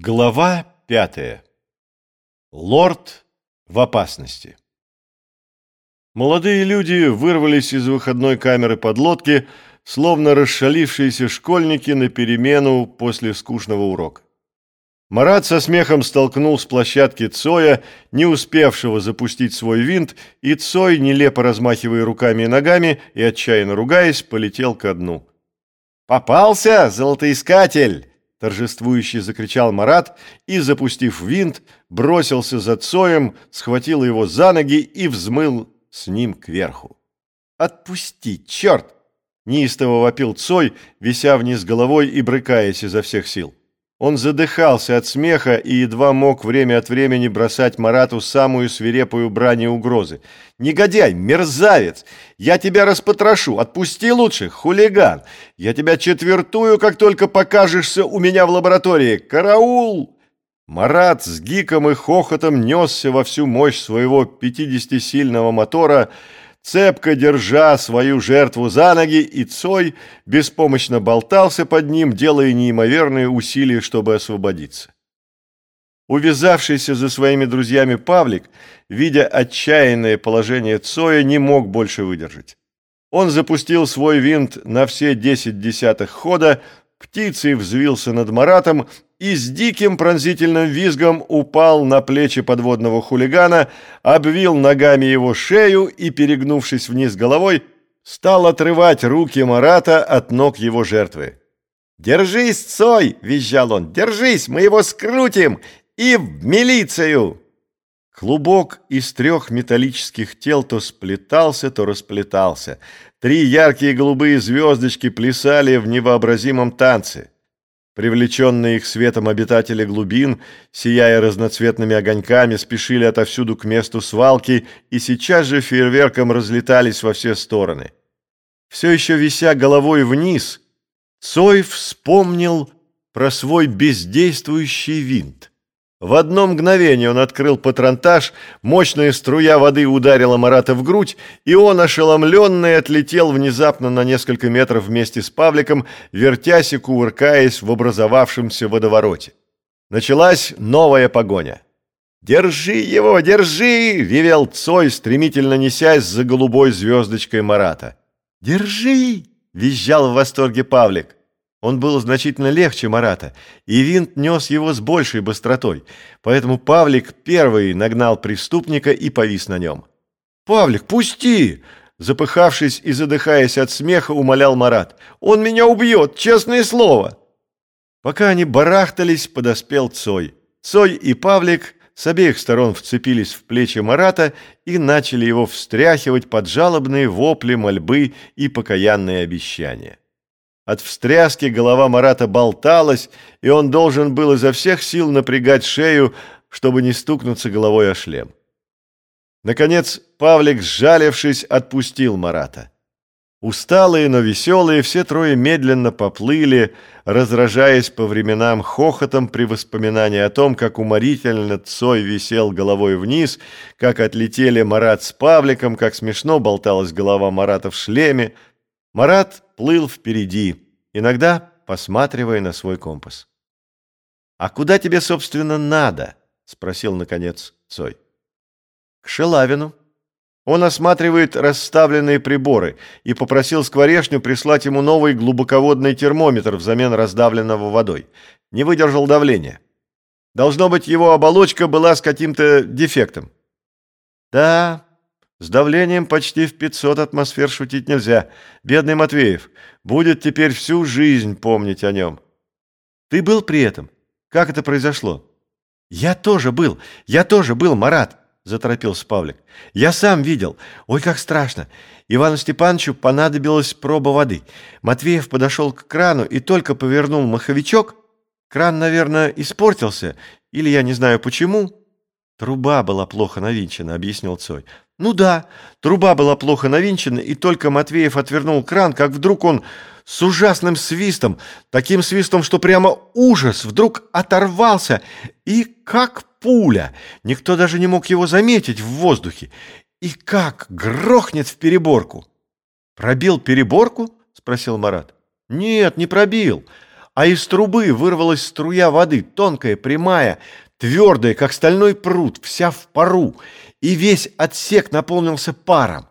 Глава пятая. Лорд в опасности. Молодые люди вырвались из выходной камеры подлодки, словно расшалившиеся школьники на перемену после скучного урока. Марат со смехом столкнул с площадки Цоя, не успевшего запустить свой винт, и Цой, нелепо размахивая руками и ногами и отчаянно ругаясь, полетел ко дну. «Попался, золотоискатель!» — торжествующе закричал Марат и, запустив винт, бросился за Цоем, схватил его за ноги и взмыл с ним кверху. «Отпусти, черт!» — неистово вопил Цой, вися вниз головой и брыкаясь изо всех сил. Он задыхался от смеха и едва мог время от времени бросать Марату самую свирепую брань и угрозы. «Негодяй! Мерзавец! Я тебя распотрошу! Отпусти лучше, хулиган! Я тебя четвертую, как только покажешься у меня в лаборатории! Караул!» Марат с гиком и хохотом несся во всю мощь своего пятидесятисильного мотора, цепко держа свою жертву за ноги, и Цой беспомощно болтался под ним, делая неимоверные усилия, чтобы освободиться. Увязавшийся за своими друзьями Павлик, видя отчаянное положение Цоя, не мог больше выдержать. Он запустил свой винт на все десять десятых хода, птицей взвился над Маратом и с диким пронзительным визгом упал на плечи подводного хулигана, обвил ногами его шею и, перегнувшись вниз головой, стал отрывать руки Марата от ног его жертвы. «Держись, Цой!» — визжал он. «Держись, мы его скрутим! И в милицию!» Клубок из трех металлических тел то сплетался, то расплетался. Три яркие голубые звездочки плясали в невообразимом танце. Привлеченные их светом обитатели глубин, сияя разноцветными огоньками, спешили отовсюду к месту свалки и сейчас же фейерверком разлетались во все стороны. Все еще вися головой вниз, Цой вспомнил про свой бездействующий винт. В одно мгновение он открыл патронтаж, мощная струя воды ударила Марата в грудь, и он, ошеломленный, отлетел внезапно на несколько метров вместе с Павликом, вертясь и кувыркаясь в образовавшемся водовороте. Началась новая погоня. «Держи его, держи!» — ревел Цой, стремительно несясь за голубой звездочкой Марата. «Держи!» — визжал в восторге Павлик. Он был значительно легче Марата, и винт нес его с большей быстротой, поэтому Павлик первый нагнал преступника и повис на нем. «Павлик, пусти!» Запыхавшись и задыхаясь от смеха, умолял Марат. «Он меня убьет, честное слово!» Пока они барахтались, подоспел Цой. Цой и Павлик с обеих сторон вцепились в плечи Марата и начали его встряхивать под жалобные вопли, мольбы и покаянные обещания. От встряски голова Марата болталась, и он должен был изо всех сил напрягать шею, чтобы не стукнуться головой о шлем. Наконец Павлик, сжалившись, отпустил Марата. Усталые, но веселые, все трое медленно поплыли, разражаясь по временам хохотом при воспоминании о том, как уморительно Цой висел головой вниз, как отлетели Марат с Павликом, как смешно болталась голова Марата в шлеме, Марат плыл впереди, иногда посматривая на свой компас. «А куда тебе, собственно, надо?» — спросил, наконец, Цой. «К Шелавину». Он осматривает расставленные приборы и попросил скворечню прислать ему новый глубоководный термометр взамен раздавленного водой. Не выдержал давления. Должно быть, его оболочка была с каким-то дефектом. «Да, с давлением почти в 500 атмосфер шутить нельзя. Бедный Матвеев будет теперь всю жизнь помнить о нем. Ты был при этом? Как это произошло? Я тоже был, я тоже был, Марат, заторопился Павлик. Я сам видел. Ой, как страшно. Ивану Степановичу понадобилась проба воды. Матвеев подошел к крану и только повернул маховичок. Кран, наверное, испортился, или я не знаю почему. Труба была плохо навинчена, объяснил Цой. Ну да, труба была плохо навинчена, и только Матвеев отвернул кран, как вдруг он с ужасным свистом, таким свистом, что прямо ужас, вдруг оторвался и как пуля. Никто даже не мог его заметить в воздухе. И как грохнет в переборку. «Пробил переборку?» — спросил Марат. «Нет, не пробил, а из трубы вырвалась струя воды, тонкая, прямая, твердая, как стальной пруд, вся в пару, и весь отсек наполнился паром.